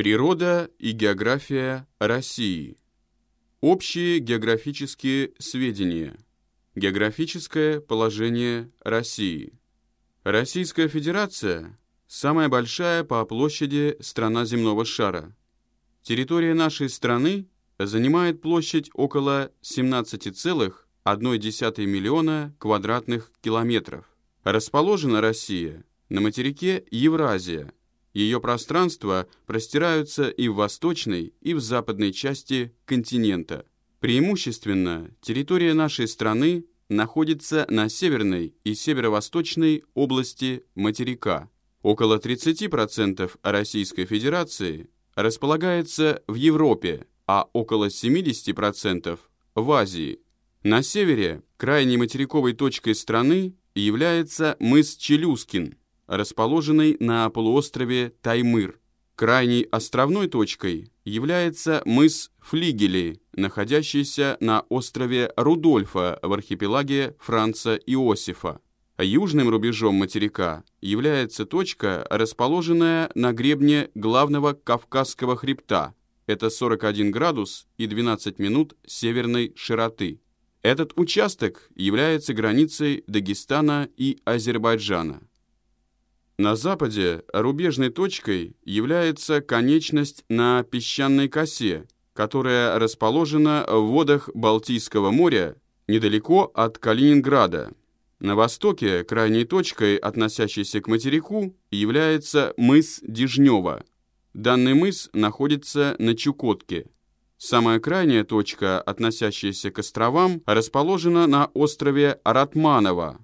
Природа и география России. Общие географические сведения. Географическое положение России. Российская Федерация – самая большая по площади страна земного шара. Территория нашей страны занимает площадь около 17,1 миллиона квадратных километров. Расположена Россия на материке Евразия – ее пространства простираются и в восточной, и в западной части континента. Преимущественно территория нашей страны находится на северной и северо-восточной области материка. Около 30% Российской Федерации располагается в Европе, а около 70% в Азии. На севере крайней материковой точкой страны является мыс Челюскин – расположенный на полуострове Таймыр. Крайней островной точкой является мыс Флигели, находящийся на острове Рудольфа в архипелаге Франца Иосифа. Южным рубежом материка является точка, расположенная на гребне главного Кавказского хребта. Это 41 градус и 12 минут северной широты. Этот участок является границей Дагестана и Азербайджана. На западе рубежной точкой является конечность на песчаной косе, которая расположена в водах Балтийского моря недалеко от Калининграда. На востоке крайней точкой, относящейся к материку, является мыс Дежнева. Данный мыс находится на Чукотке. Самая крайняя точка, относящаяся к островам, расположена на острове Аратманово,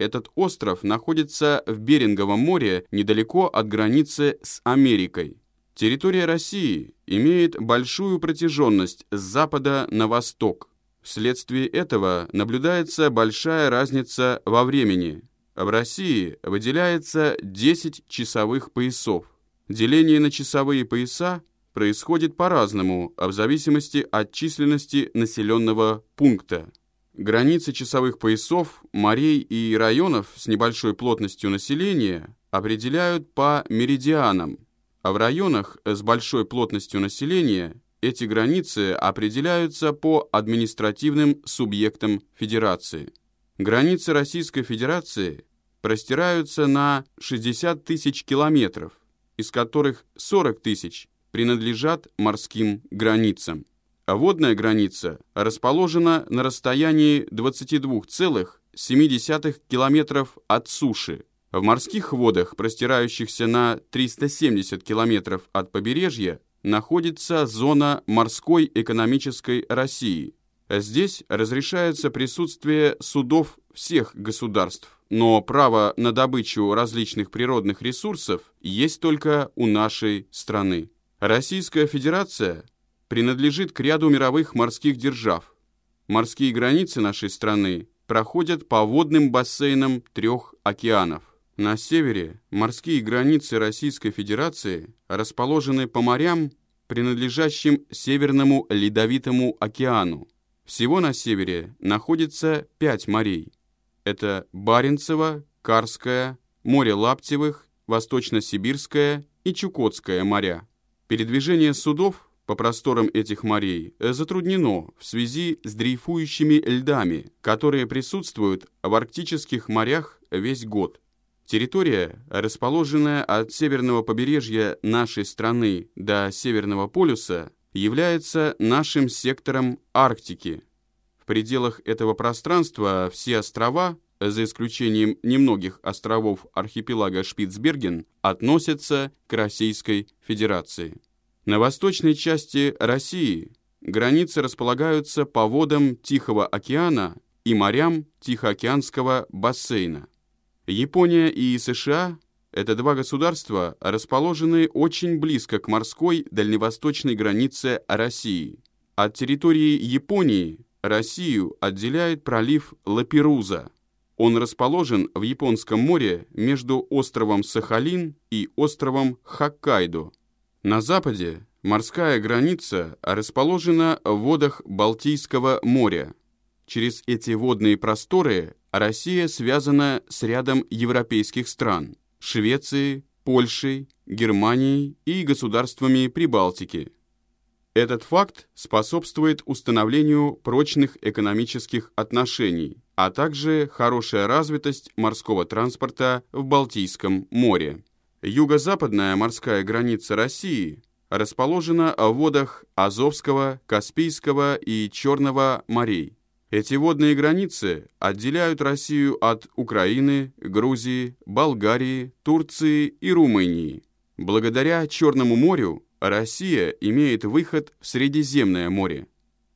этот остров находится в Беринговом море недалеко от границы с Америкой. Территория России имеет большую протяженность с запада на восток. Вследствие этого наблюдается большая разница во времени. В России выделяется 10 часовых поясов. Деление на часовые пояса происходит по-разному, в зависимости от численности населенного пункта. Границы часовых поясов, морей и районов с небольшой плотностью населения определяют по меридианам, а в районах с большой плотностью населения эти границы определяются по административным субъектам Федерации. Границы Российской Федерации простираются на 60 тысяч километров, из которых 40 тысяч принадлежат морским границам. А водная граница расположена на расстоянии 22,7 километров от суши. В морских водах, простирающихся на 370 километров от побережья, находится зона морской экономической России. Здесь разрешается присутствие судов всех государств, но право на добычу различных природных ресурсов есть только у нашей страны. Российская Федерация принадлежит к ряду мировых морских держав. Морские границы нашей страны проходят по водным бассейнам трех океанов. На севере морские границы Российской Федерации расположены по морям, принадлежащим Северному Ледовитому океану. Всего на севере находится пять морей. Это Баренцево, Карское, море Лаптевых, Восточно-Сибирское и Чукотское моря. Передвижение судов по просторам этих морей э, затруднено в связи с дрейфующими льдами, которые присутствуют в арктических морях весь год. Территория, расположенная от северного побережья нашей страны до Северного полюса, является нашим сектором Арктики. В пределах этого пространства все острова, за исключением немногих островов архипелага Шпицберген, относятся к Российской Федерации. На восточной части России границы располагаются по водам Тихого океана и морям Тихоокеанского бассейна. Япония и США – это два государства, расположенные очень близко к морской дальневосточной границе России. От территории Японии Россию отделяет пролив Лаперуза. Он расположен в Японском море между островом Сахалин и островом Хоккайдо. На западе морская граница расположена в водах Балтийского моря. Через эти водные просторы Россия связана с рядом европейских стран – Швеции, Польшей, Германией и государствами Прибалтики. Этот факт способствует установлению прочных экономических отношений, а также хорошая развитость морского транспорта в Балтийском море. Юго-западная морская граница России расположена в водах Азовского, Каспийского и Черного морей. Эти водные границы отделяют Россию от Украины, Грузии, Болгарии, Турции и Румынии. Благодаря Черному морю Россия имеет выход в Средиземное море.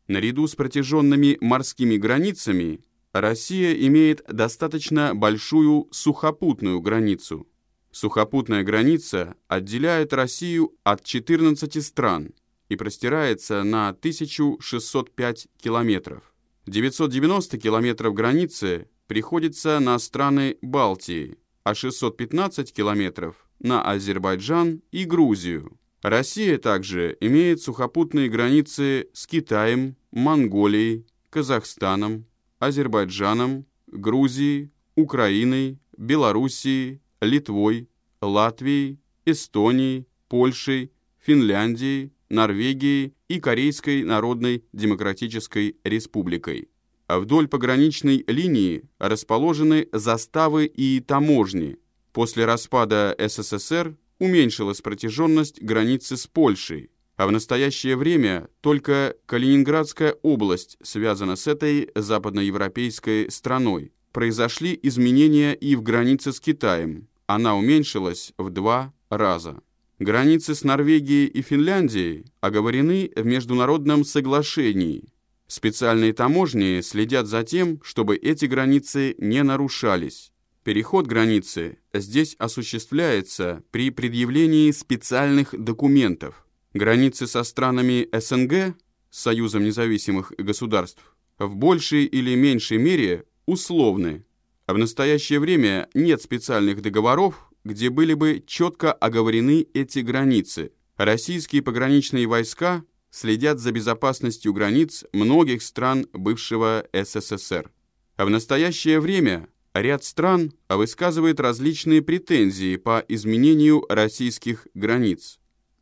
Наряду с протяженными морскими границами Россия имеет достаточно большую сухопутную границу. Сухопутная граница отделяет Россию от 14 стран и простирается на 1605 километров. 990 километров границы приходится на страны Балтии, а 615 километров на Азербайджан и Грузию. Россия также имеет сухопутные границы с Китаем, Монголией, Казахстаном, Азербайджаном, Грузией, Украиной, Белоруссией, Литвой, Латвией, Эстонией, Польшей, Финляндией, Норвегией и Корейской Народной Демократической Республикой. Вдоль пограничной линии расположены заставы и таможни. После распада СССР уменьшилась протяженность границы с Польшей, а в настоящее время только Калининградская область связана с этой западноевропейской страной. Произошли изменения и в границе с Китаем. Она уменьшилась в два раза. Границы с Норвегией и Финляндией оговорены в международном соглашении. Специальные таможни следят за тем, чтобы эти границы не нарушались. Переход границы здесь осуществляется при предъявлении специальных документов. Границы со странами СНГ, Союзом независимых государств, в большей или меньшей мере условны. А в настоящее время нет специальных договоров, где были бы четко оговорены эти границы. Российские пограничные войска следят за безопасностью границ многих стран бывшего СССР. А в настоящее время ряд стран высказывает различные претензии по изменению российских границ.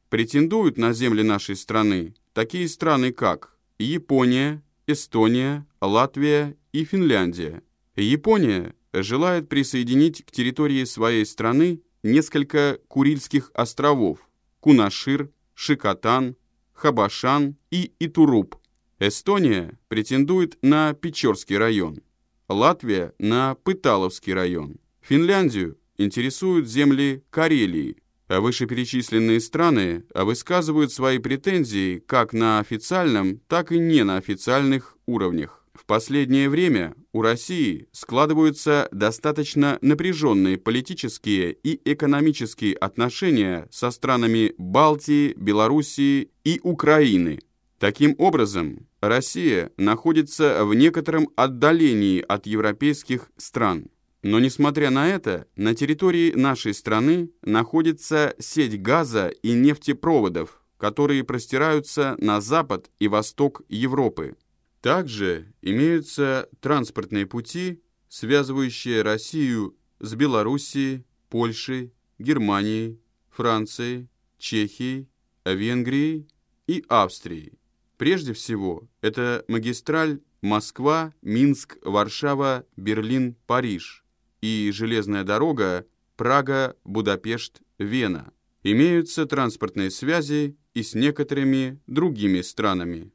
Претендуют на земли нашей страны такие страны, как Япония, Эстония, Латвия и Финляндия. Япония желает присоединить к территории своей страны несколько Курильских островов – Кунашир, Шикотан, Хабашан и Итуруп. Эстония претендует на Печорский район, Латвия – на Пыталовский район. Финляндию интересуют земли Карелии, а вышеперечисленные страны высказывают свои претензии как на официальном, так и не на официальных уровнях. В последнее время у России складываются достаточно напряженные политические и экономические отношения со странами Балтии, Белоруссии и Украины. Таким образом, Россия находится в некотором отдалении от европейских стран. Но несмотря на это, на территории нашей страны находится сеть газа и нефтепроводов, которые простираются на запад и восток Европы. Также имеются транспортные пути, связывающие Россию с Белоруссией, Польшей, Германией, Францией, Чехией, Венгрией и Австрией. Прежде всего, это магистраль Москва, Минск, Варшава, Берлин, Париж и железная дорога Прага, Будапешт, Вена. Имеются транспортные связи и с некоторыми другими странами.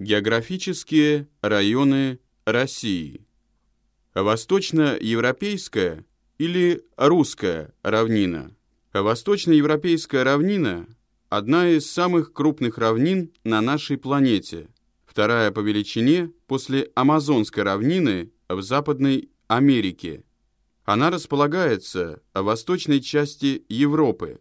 Географические районы России. Восточноевропейская или русская равнина. Восточноевропейская равнина – одна из самых крупных равнин на нашей планете, вторая по величине после Амазонской равнины в Западной Америке. Она располагается в восточной части Европы,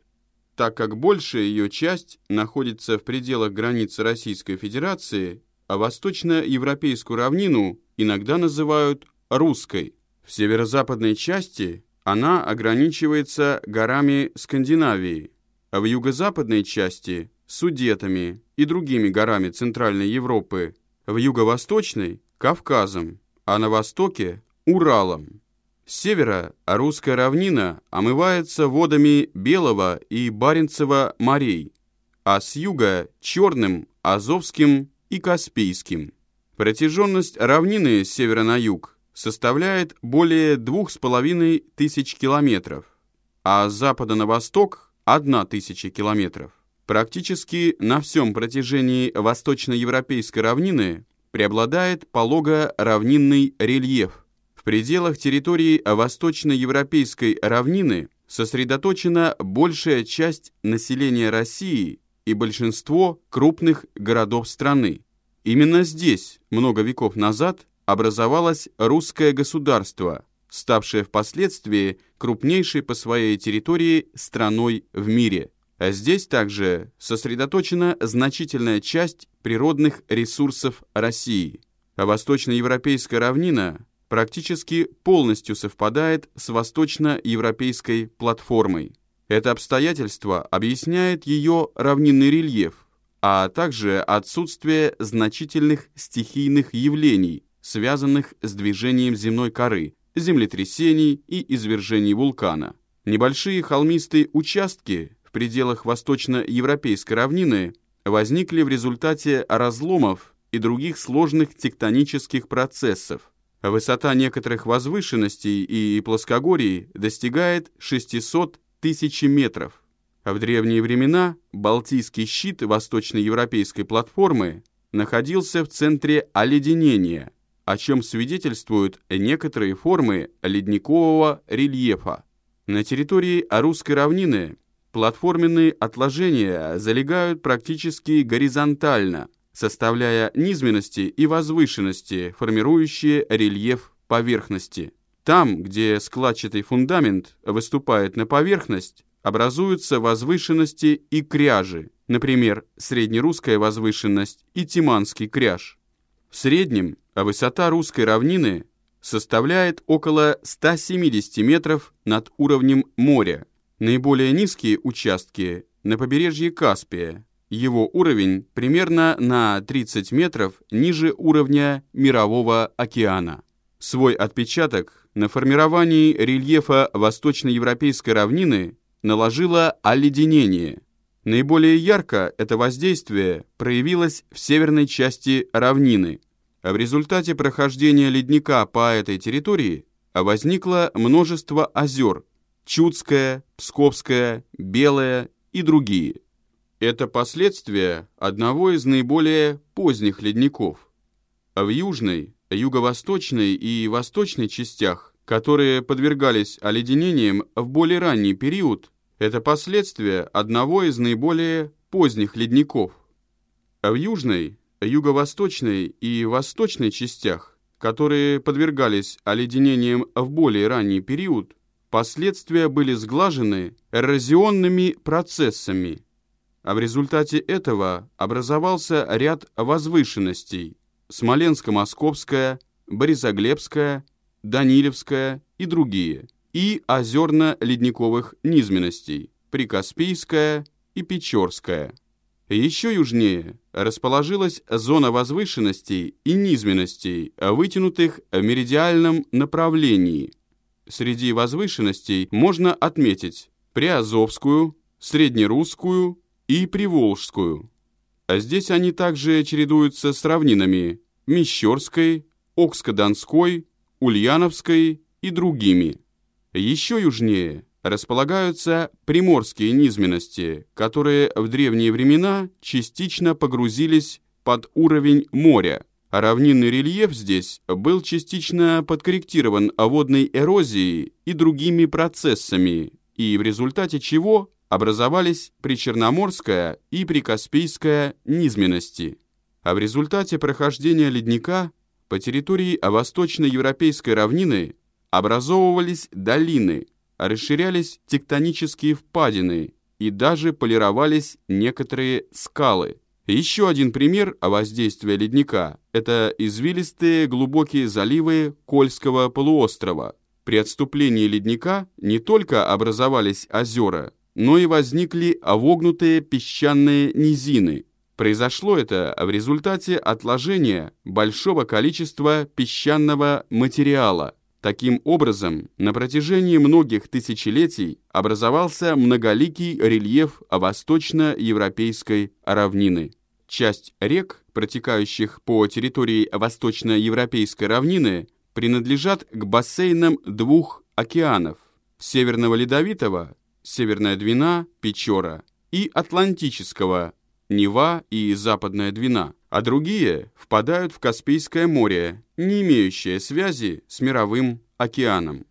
так как большая ее часть находится в пределах границы Российской Федерации а восточноевропейскую равнину иногда называют русской. В северо-западной части она ограничивается горами Скандинавии, а в юго-западной части – Судетами и другими горами Центральной Европы, в юго-восточной – Кавказом, а на востоке – Уралом. С севера русская равнина омывается водами Белого и Баренцева морей, а с юга – Черным, Азовским и Каспийским. Протяженность равнины с севера на юг составляет более двух с половиной тысяч километров, а с запада на восток – одна тысяча километров. Практически на всем протяжении восточноевропейской равнины преобладает полого-равнинный рельеф. В пределах территории восточноевропейской равнины сосредоточена большая часть населения России и большинство крупных городов страны. Именно здесь, много веков назад, образовалось русское государство, ставшее впоследствии крупнейшей по своей территории страной в мире. А здесь также сосредоточена значительная часть природных ресурсов России. Восточноевропейская равнина практически полностью совпадает с восточноевропейской платформой. Это обстоятельство объясняет ее равнинный рельеф, а также отсутствие значительных стихийных явлений, связанных с движением земной коры, землетрясений и извержений вулкана. Небольшие холмистые участки в пределах восточноевропейской равнины возникли в результате разломов и других сложных тектонических процессов. Высота некоторых возвышенностей и плоскогорий достигает 600 тысяч метров. В древние времена Балтийский щит восточноевропейской платформы находился в центре оледенения, о чем свидетельствуют некоторые формы ледникового рельефа. На территории Арусской равнины платформенные отложения залегают практически горизонтально, составляя низменности и возвышенности, формирующие рельеф поверхности. Там, где складчатый фундамент выступает на поверхность, образуются возвышенности и кряжи, например, среднерусская возвышенность и Тиманский кряж. В среднем высота русской равнины составляет около 170 метров над уровнем моря. Наиболее низкие участки на побережье Каспия. Его уровень примерно на 30 метров ниже уровня Мирового океана. Свой отпечаток на формировании рельефа восточноевропейской равнины наложило оледенение. Наиболее ярко это воздействие проявилось в северной части равнины. А в результате прохождения ледника по этой территории возникло множество озер – Чудское, Псковское, Белое и другие. Это последствия одного из наиболее поздних ледников. В южной, юго-восточной и восточной частях которые подвергались оледенениям в более ранний период, это последствия одного из наиболее поздних ледников. В южной, юго-восточной и восточной частях, которые подвергались оледенениям в более ранний период, последствия были сглажены эрозионными процессами, а в результате этого образовался ряд возвышенностей – Смоленско-Московская, Борисоглебская – Данилевская и другие, и озерно-ледниковых низменностей, Прикаспийская и Печорская. Еще южнее расположилась зона возвышенностей и низменностей, вытянутых в меридиальном направлении. Среди возвышенностей можно отметить Приазовскую, Среднерусскую и Приволжскую. А здесь они также чередуются с равнинами Мещерской, Окско-Донской, Ульяновской и другими. Еще южнее располагаются приморские низменности, которые в древние времена частично погрузились под уровень моря, равнинный рельеф здесь был частично подкорректирован водной эрозией и другими процессами, и в результате чего образовались Причерноморская и Прикаспийская низменности. А в результате прохождения ледника по территории восточноевропейской равнины образовывались долины, расширялись тектонические впадины и даже полировались некоторые скалы. Еще один пример воздействия ледника – это извилистые глубокие заливы Кольского полуострова. При отступлении ледника не только образовались озера, но и возникли овогнутые песчаные низины – Произошло это в результате отложения большого количества песчаного материала. Таким образом, на протяжении многих тысячелетий образовался многоликий рельеф восточноевропейской равнины. Часть рек, протекающих по территории восточноевропейской равнины, принадлежат к бассейнам двух океанов – Северного Ледовитого, Северная Двина, Печора, и Атлантического, Нева и Западная Двина, а другие впадают в Каспийское море, не имеющее связи с Мировым океаном.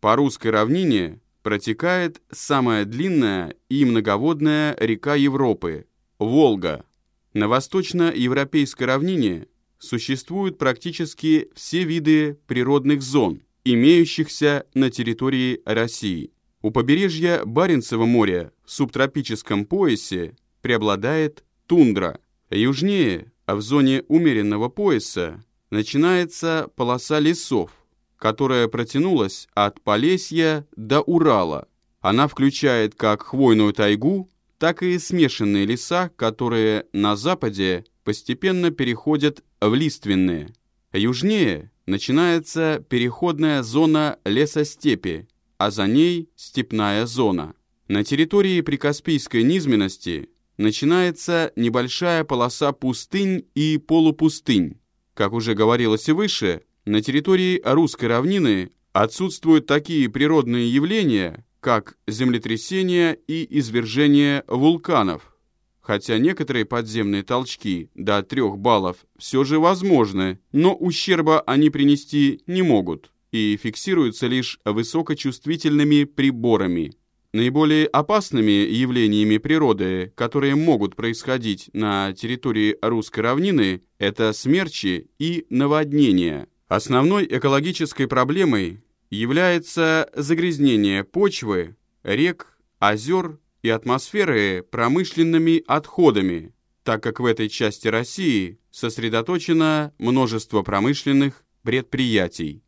По русской равнине протекает самая длинная и многоводная река Европы – Волга. На восточноевропейской равнине существуют практически все виды природных зон, имеющихся на территории России. У побережья Баренцева моря в субтропическом поясе преобладает тундра. Южнее, а в зоне умеренного пояса, начинается полоса лесов, которая протянулась от Полесья до Урала. Она включает как хвойную тайгу, так и смешанные леса, которые на западе постепенно переходят в лиственные. Южнее начинается переходная зона лесостепи, а за ней степная зона. На территории прикаспийской низменности начинается небольшая полоса пустынь и полупустынь. Как уже говорилось выше, на территории русской равнины отсутствуют такие природные явления, как землетрясения и извержения вулканов, хотя некоторые подземные толчки до 3 баллов все же возможны, но ущерба они принести не могут и фиксируются лишь высокочувствительными приборами – Наиболее опасными явлениями природы, которые могут происходить на территории русской равнины, это смерчи и наводнения. Основной экологической проблемой является загрязнение почвы, рек, озер и атмосферы промышленными отходами, так как в этой части России сосредоточено множество промышленных предприятий.